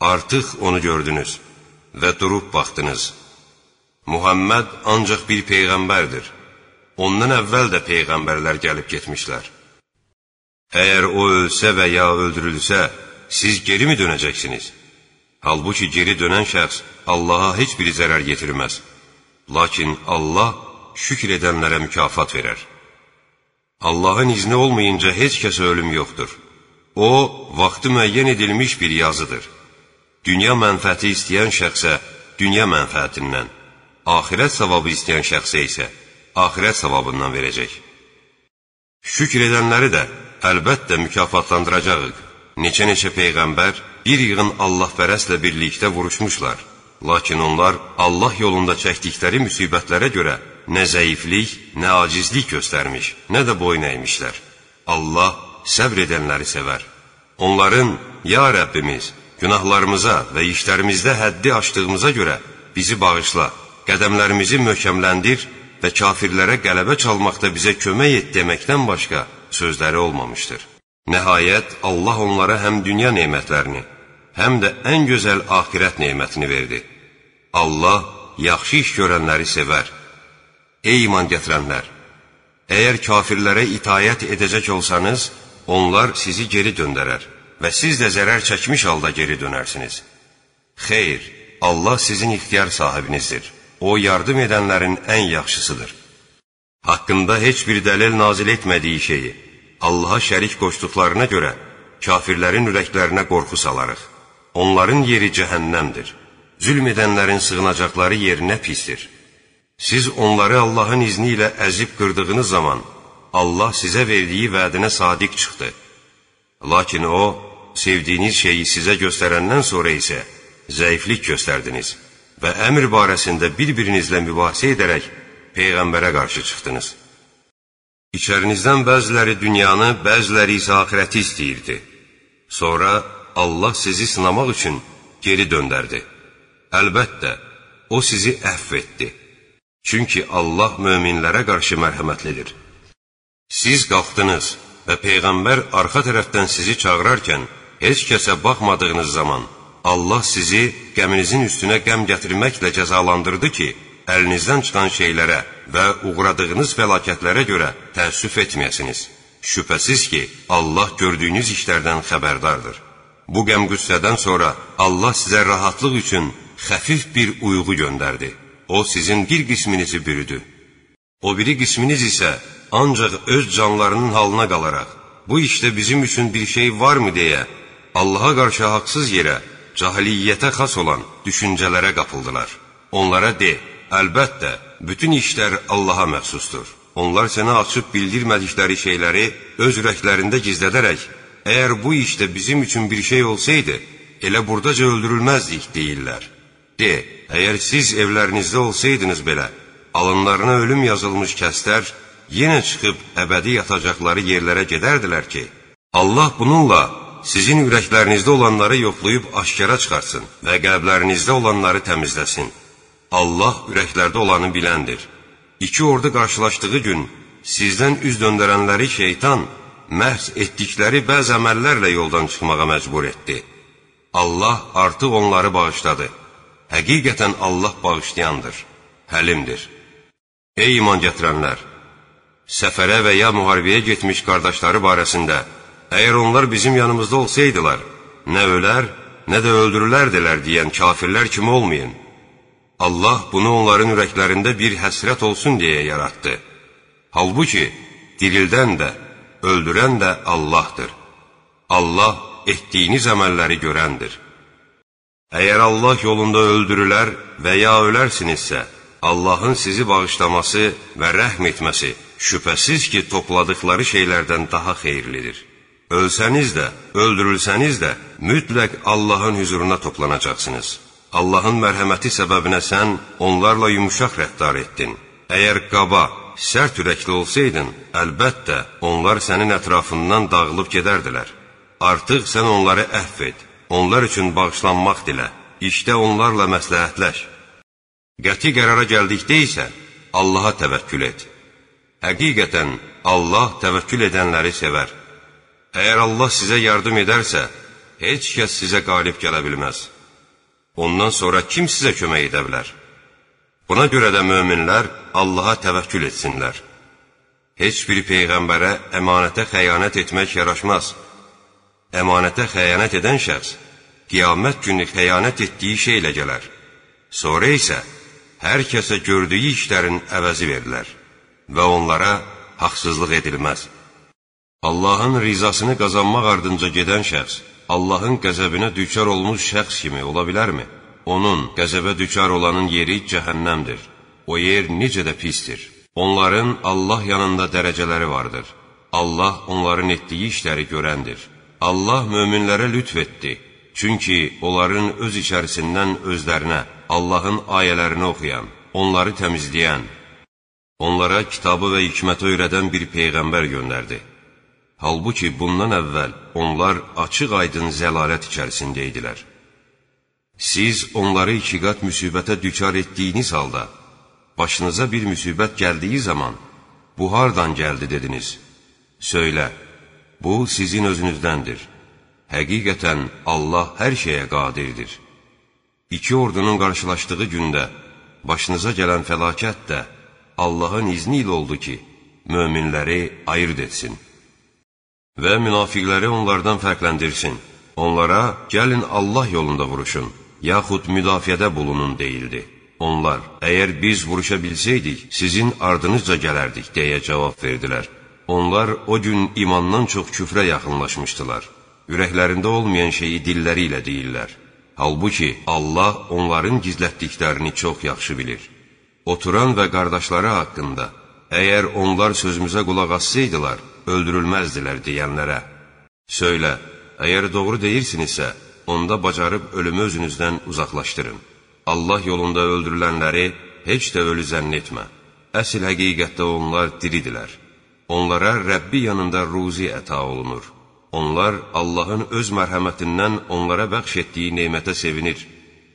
Speaker 2: Artıq onu gördünüz və durub baxdınız. Muhammed ancaq bir peyğəmbərdir. Ondan əvvəl də peyğəmbərlər gəlib getmişlər. Əgər o ölsə və ya öldürülsə, siz geri mi dönəcəksiniz? Halbuki geri dönən şəxs Allaha heç bir zərər yetirməz. Lakin Allah şükr edənlərə mükafat verər. Allahın izni olmayınca heç kəsə ölüm yoxdur. O, vaxtı müəyyən edilmiş bir yazıdır. Dünya mənfəəti istəyən şəxsə dünya mənfəətindən, axirət savabı istəyən şəxsə isə axirət savabından verəcək. Şükr edənləri də əlbəttə mükafatlandıracağıq. Neçə-neçə peyğəmbər bir yığın Allahpərəstlə birlikdə vuruşmuşlar. Lakin onlar Allah yolunda çəkdikləri müsibətlərə görə nə zəiflik, nə acizlik göstərmiş, nə də boyun əymişlər. Allah səbr edənləri sevər. Onların, ya Rəbbimiz, günahlarımıza və işlərimizdə həddi aşdığımıza görə bizi bağışla, qədəmlərimizi möhkəmləndir və kafirlərə qələbə çalmaqda bizə kömək et deməkdən başqa sözləri olmamışdır. Nəhayət, Allah onlara həm dünya nemətlərini, həm də ən gözəl axirət nemətini verdi. Allah yaxşı iş görənləri sevər. Ey iman gətirənlər! Əgər kafirlərə itayət edəcək olsanız, onlar sizi geri döndərər və siz də zərər çəkmiş halda geri dönərsiniz. Xeyr, Allah sizin ixtiyar sahibinizdir. O, yardım edənlərin ən yaxşısıdır. Haqqında heç bir dəlil nazil etmədiyi şeyi, Allaha şərik qoşduqlarına görə kafirlərin ürəklərinə qorxu salarıq. Onların yeri cəhənnəmdir. Zülm edənlərin sığınacaqları yerinə pisdir. Siz onları Allahın izni ilə əzib qırdığınız zaman, Allah sizə verdiyi vədinə sadiq çıxdı. Lakin O, sevdiyiniz şeyi sizə göstərəndən sonra isə zəiflik göstərdiniz və əmr barəsində bir-birinizlə mübahisə edərək Peyğəmbərə qarşı çıxdınız. İçərinizdən bəziləri dünyanı, bəziləri isə axirəti istəyirdi. Sonra Allah sizi sınamaq üçün geri döndərdi. Əlbəttə, O sizi əhv etdi. Çünki Allah möminlərə qarşı mərhəmətlidir. Siz qalxdınız və Peyğəmbər arxa tərəfdən sizi çağırarkən, heç kəsə baxmadığınız zaman Allah sizi qəminizin üstünə qəm gətirməklə cəzalandırdı ki, əlinizdən çıxan şeylərə və uğradığınız fəlakətlərə görə təəssüf etməyəsiniz. Şübhəsiz ki, Allah gördüyünüz işlərdən xəbərdardır. Bu qəm-qüssədən sonra Allah sizə rahatlıq üçün xəfif bir uyğu göndərdi. O sizin bir qisminizi bürüdü. O biri qisminiz isə ancaq öz canlarının halına qalaraq, bu işdə bizim üçün bir şey varmı deyə, Allaha qarşı haqsız yerə, cahiliyyətə xas olan düşüncələrə qapıldılar. Onlara de, əlbəttə, bütün işlər Allaha məxsusdur. Onlar sənə açıb bildirmədikləri şeyləri öz ürəklərində gizlədərək, əgər bu işdə bizim üçün bir şey olsaydı, elə buradaca öldürülməzdik, deyirlər. De, əgər siz evlərinizdə olsaydınız belə, alınlarına ölüm yazılmış kəslər yenə çıxıb əbədi yatacaqları yerlərə gedərdilər ki, Allah bununla sizin ürəklərinizdə olanları yoxlayıb aşkara çıxartsın və qəlblərinizdə olanları təmizləsin. Allah ürəklərdə olanı biləndir. İki ordu qarşılaşdığı gün sizdən üz döndərənləri şeytan məhz etdikləri bəzi əməllərlə yoldan çıxmağa məcbur etdi. Allah artıq onları bağışladı. Həqiqətən Allah bağışlayandır, həlimdir. Ey iman gətirənlər! Səfərə və ya müharibəyə getmiş qardaşları barəsində əgər onlar bizim yanımızda olsaydılar, nə ölər, nə də öldürülərdilər deyən kafirlər kimi olmayın. Allah bunu onların ürəklərində bir həsrət olsun deyə yaratdı. Halbuki, dirildən də, öldürən də Allahdır. Allah etdiyiniz əməlləri görəndir. Əgər Allah yolunda öldürülər və ya ölərsinizsə, Allahın sizi bağışlaması və rəhm etməsi şübhəsiz ki, topladıqları şeylərdən daha xeyirlidir. Ölsəniz də, öldürülsəniz də, mütləq Allahın hüzuruna toplanacaqsınız. Allahın mərhəməti səbəbinə sən onlarla yumuşaq rəftar etdin. Əgər qaba, sərt ürəkli olsaydın, əlbəttə, onlar sənin ətrafından dağılıb gedərdilər. Artıq sən onları əhv et, onlar üçün bağışlanmaq dilə, işdə onlarla məsləhətləş. Qəti qərara gəldikdə isə Allaha təvəkkül et. Həqiqətən, Allah təvəkkül edənləri sevər. Əgər Allah sizə yardım edərsə, heç kəs sizə qalib gələ bilməz. Ondan sonra kim sizə kömək edə bilər? Buna görə də möminlər Allaha təvəkkül etsinlər. Heç bir peyğəmbərə əmanətə xəyanət etmək yaraşmaz. Əmanətə xəyanət edən şəxs qiyamət günü xəyanət etdiyi şeylə gələr. Sonra isə hər kəsə gördüyü işlərin əvəzi verilər və onlara haqsızlıq edilməz. Allahın rizasını qazanmaq ardınca gedən şəxs Allahın qəzəbinə düçar olmuş şəxs kimi ola bilərmi? Onun qəzəbə düçar olanın yeri cəhənnəmdir. O yer necə də pistir. Onların Allah yanında dərəcələri vardır. Allah onların etdiyi işləri görəndir. Allah möminlərə lütf etdi. Çünki onların öz içərisindən özlərinə Allahın ayələrini oxuyan, onları təmizləyən, onlara kitabı və hikməti öyrədən bir peyğəmbər göndərdi. Halbuki bundan əvvəl onlar açıq-aydın zəlalət içərisində idilər. Siz onları iki qat müsibətə düçar etdiyiniz halda, başınıza bir müsibət gəldiyi zaman, bu hardan gəldi dediniz? Söylə, bu sizin özünüzdəndir. Həqiqətən Allah hər şeyə qadirdir. İki ordunun qarşılaşdığı gündə başınıza gələn fəlakət də Allahın izni ilə oldu ki, möminləri ayırt etsin və münafiqləri onlardan fərqləndirsin. Onlara, gəlin Allah yolunda vuruşun, yaxud müdafiədə bulunun deyildi. Onlar, əgər biz vuruşa bilsəydik, sizin ardınızca gələrdik, deyə cavab verdilər. Onlar o gün imandan çox küfrə yaxınlaşmışdılar. Ürəklərində olmayan şeyi dilləri ilə deyirlər. Halbuki Allah onların gizlətdiklərini çox yaxşı bilir. Oturan və qardaşları haqqında, əgər onlar sözümüzə qulaq assaydılar, öldürülməzdilər deyənlərə, Söylə, əgər doğru deyirsinizsə, onda bacarıb ölümü özünüzdən uzaqlaşdırın. Allah yolunda öldürülənləri heç də ölü zənn etmə. Əsl həqiqətdə onlar diridilər. Onlara Rəbbi yanında ruzi əta olunur. Onlar Allahın öz mərhəmətindən onlara bəxş etdiyi neymətə sevinir.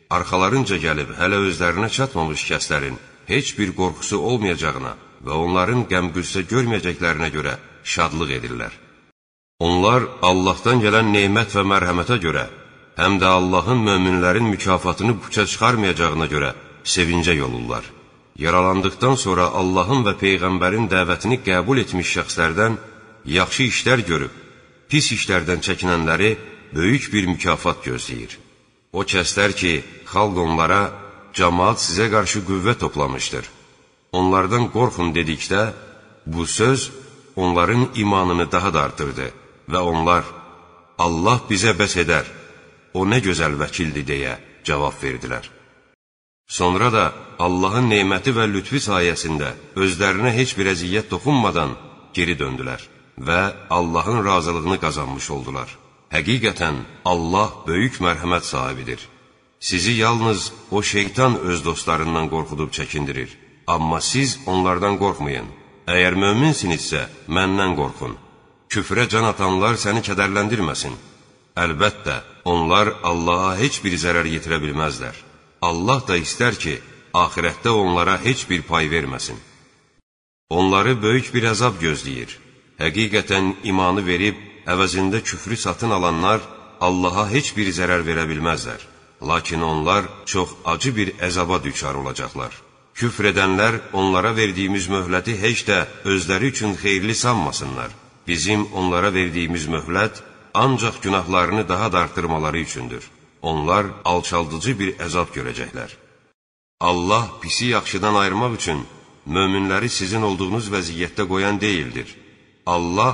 Speaker 2: Arxalarınca gəlib hələ özlərinə çatmamış kəslərin heç bir qorxusu olmayacağına və onların qəm-qüssə görməyəcəklərinə görə şadlıq edirlər. Onlar Allahdan gələn neymət və mərhəmətə görə, həm də Allahın möminlərin mükafatını puça çıxarmayacağına görə sevincə yolurlar. Yaralandıqdan sonra Allahın və Peyğəmbərin dəvətini qəbul etmiş şəxslərdən yaxşı işlər görüb, pis işlərdən çəkinənləri böyük bir mükafat gözləyir. O kəslər ki, xalq onlara, cəmaat sizə qarşı qüvvə toplamışdır. Onlardan qorxun dedikdə, bu söz onların imanını daha da artırdı və onlar Allah bizə bəs edər, o nə gözəl vəkildir deyə cavab verdilər. Sonra da Allahın neyməti və lütfi sayəsində özlərinə heç bir əziyyət toxunmadan geri döndülər və Allahın razılığını qazanmış oldular. Həqiqətən Allah böyük mərhəmət sahibidir. Sizi yalnız o şeytan öz dostlarından qorxudub çəkindirir. Amma siz onlardan qorxmayın. Əgər möminsinizsə, məndən qorxun. Küfrə can atanlar səni kədərləndirməsin. Əlbəttə, onlar Allaha heç bir zərər yetirə bilməzlər. Allah da istər ki, axirətdə onlara heç bir pay verməsin. Onları böyük bir əzab gözləyir. Həqiqətən imanı verib, əvəzində küfrü satın alanlar Allaha heç bir zərər verə bilməzlər. Lakin onlar çox acı bir əzaba düçar olacaqlar. Küfr edənlər onlara verdiyimiz möhləti heç də özləri üçün xeyirli sanmasınlar. Bizim onlara verdiyimiz möhlət ancaq günahlarını daha da artırmaları üçündür. Onlar alçaldıcı bir əzab görəcəklər. Allah pisi yaxşıdan ayırmaq üçün möminləri sizin olduğunuz vəziyyətdə qoyan deyildir. Allah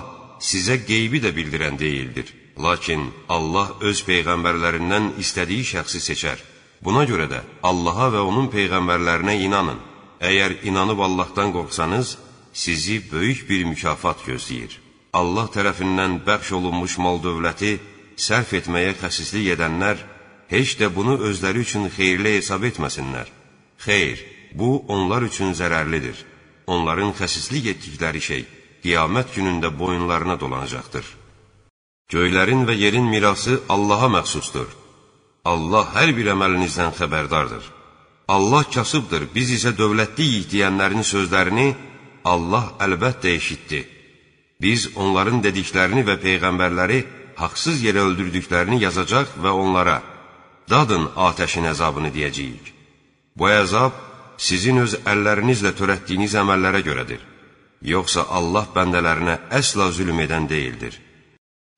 Speaker 2: sizə qeybi də bildirən deyildir. Lakin Allah öz peyğəmbərlərindən istədiyi şəxsi seçər. Buna görə də Allaha və onun peyğəmbərlərinə inanın. Əgər inanıb Allahdan qorxsanız, sizi böyük bir mükafat gözləyir. Allah tərəfindən bəxş olunmuş mal dövləti sərf etməyə xəsislik edənlər heç də bunu özləri üçün xeyirli hesab etməsinlər. Xeyr, bu onlar üçün zərərlidir. Onların xəsislik etdikləri şey qiyamət günündə boyunlarına dolanacaqdır. Göylərin və yerin mirası Allaha məxsusdur. Allah hər bir əməlinizdən xəbərdardır. Allah kasıbdır, biz isə dövlətliyik deyənlərin sözlərini Allah əlbəttə eşitdi. Biz onların dediklərini və peyğəmbərləri haqsız yerə öldürdüklərini yazacaq və onlara dadın atəşin əzabını deyəcəyik. Bu əzab sizin öz əllərinizlə törətdiyiniz əməllərə görədir. Yoxsa Allah bəndələrinə əsla zülm edən deyildir.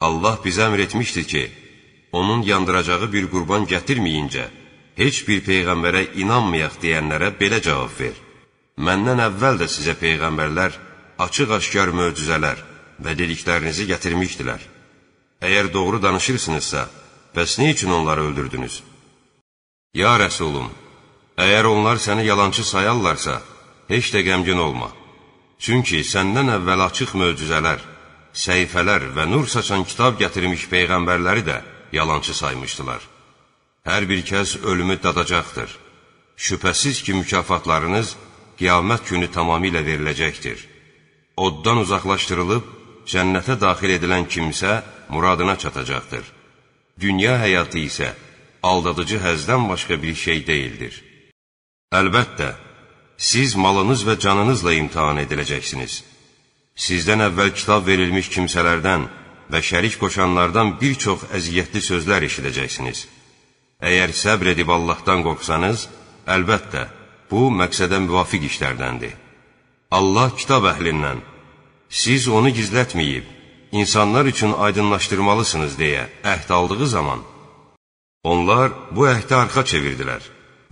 Speaker 2: Allah bizə əmr etmişdir ki, onun yandıracağı bir qurban gətirməyincə, heç bir peyğəmbərə inanmayaq deyənlərə belə cavab ver. Məndən əvvəl də sizə peyğəmbərlər açıq-aşkar möcüzələr və dediklərinizi gətirmişdilər. Əgər doğru danışırsınızsa, bəs nə üçün onları öldürdünüz? Ya Rəsulum, əgər onlar səni yalancı sayarlarsa, heç də qəmgin olma. Çünki səndən əvvəl açıq möcüzələr, səhifələr və nur saçan kitab gətirmiş peyğəmbərləri də yalançı saymışdılar. Hər bir kəs ölümü dadacaqdır. Şübhəsiz ki, mükafatlarınız qiyamət günü tamamilə veriləcəkdir. Oddan uzaqlaşdırılıb, cənnətə daxil edilən kimsə muradına çatacaqdır. Dünya həyatı isə aldadıcı həzdən başqa bir şey deyildir. Əlbəttə, siz malınız və canınızla imtihan ediləcəksiniz. Sizdən əvvəl kitab verilmiş kimsələrdən və şərik qoşanlardan bir çox əziyyətli sözlər eşidəcəksiniz. Əgər səbr edib Allahdan qorxsanız, əlbəttə, bu məqsədə müvafiq işlərdəndir. Allah kitab əhlindən, siz onu gizlətməyib, insanlar üçün aydınlaşdırmalısınız deyə əhd aldığı zaman, onlar bu əhdə arxa çevirdilər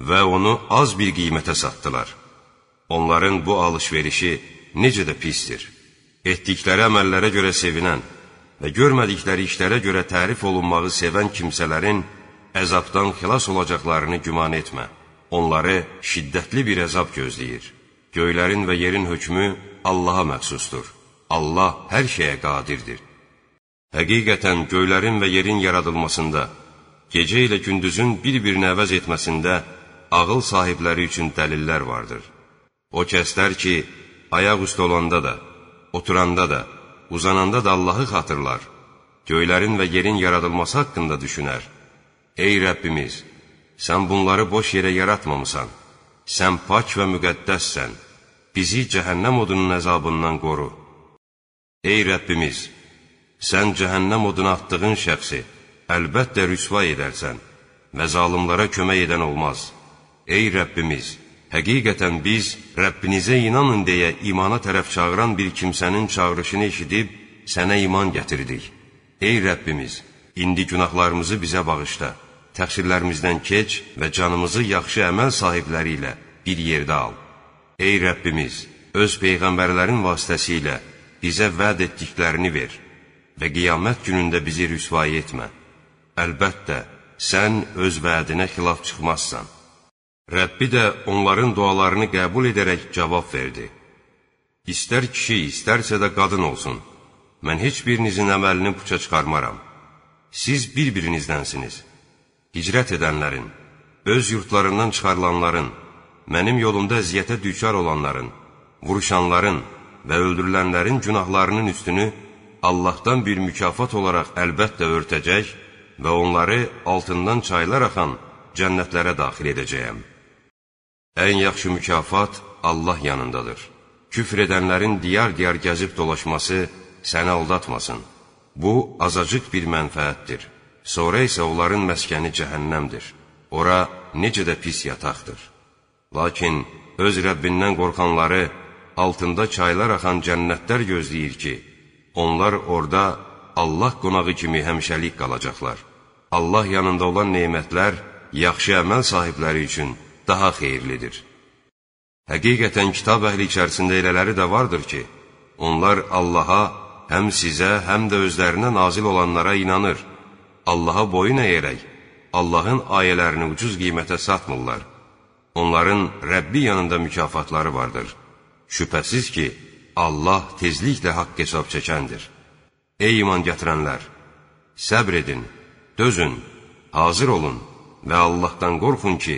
Speaker 2: və onu az bir qiymətə satdılar. Onların bu alış-verişi necə də pistir. Etdikləri əməllərə görə sevinən və görmədikləri işlərə görə tərif olunmağı sevən kimsələrin əzabdan xilas olacaqlarını güman etmə. Onları şiddətli bir əzab gözləyir. Göylərin və yerin hökmü Allaha məxsusdur. Allah hər şeyə qadirdir. Həqiqətən göylərin və yerin yaradılmasında, gecə ilə gündüzün bir-birini əvəz etməsində ağıl sahibləri üçün dəlillər vardır. O kəslər ki, ayaq üstə olanda da, oturanda da, uzananda da Allahı xatırlar, göylərin və yerin yaradılması haqqında düşünər. Ey Rəbbimiz, sən bunları boş yerə yaratmamısan, sən pak və müqəddəssən, bizi cəhənnəm odunun əzabından qoru. Ey Rəbbimiz, sən cəhənnəm oduna atdığın şəxsi əlbəttə rüsva edərsən və zalimlara kömək edən olmaz. Ey Rəbbimiz, Həqiqətən biz Rəbbinizə inanın deyə imana tərəf çağıran bir kimsənin çağırışını eşidib sənə iman gətirdik. Ey Rəbbimiz, indi günahlarımızı bizə bağışla, təqsirlərimizdən keç və canımızı yaxşı əməl sahibləri ilə bir yerdə al. Ey Rəbbimiz, öz peyğəmbərlərin vasitəsilə bizə vəd etdiklərini ver və qiyamət günündə bizi rüsvay etmə. Əlbəttə, sən öz vədinə xilaf çıxmazsan. Rəbbi də onların dualarını qəbul edərək cavab verdi. İstər kişi, istərsə də qadın olsun, mən heç birinizin əməlini puça çıxarmaram. Siz bir-birinizdənsiniz. Hicrət edənlərin, öz yurtlarından çıxarılanların, mənim yolumda əziyyətə düçar olanların, vuruşanların və öldürülənlərin günahlarının üstünü Allahdan bir mükafat olaraq əlbəttə örtəcək və onları altından çaylar axan cənnətlərə daxil edəcəyəm. Ən yaxşı mükafat Allah yanındadır. Küfr edənlərin diyar-diyar gəzib dolaşması səni aldatmasın. Bu, azacıq bir mənfəətdir. Sonra isə onların məskəni cəhənnəmdir. Ora necə də pis yataqdır. Lakin öz Rəbbindən qorxanları altında çaylar axan cənnətlər gözləyir ki, onlar orada Allah qonağı kimi həmişəlik qalacaqlar. Allah yanında olan nemətlər yaxşı əməl sahibləri üçün daha xeyirlidir. Həqiqətən kitab əhli içərisində elələri də vardır ki, onlar Allaha həm sizə, həm də özlərinə nazil olanlara inanır. Allaha boyun əyərək, Allahın ayələrini ucuz qiymətə satmırlar. Onların Rəbbi yanında mükafatları vardır. Şübhəsiz ki, Allah tezliklə haqq hesab çəkəndir. Ey iman gətirənlər! Səbr edin, dözün, hazır olun və Allahdan qorxun ki,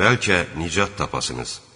Speaker 2: bəlkə nicat tapasınız.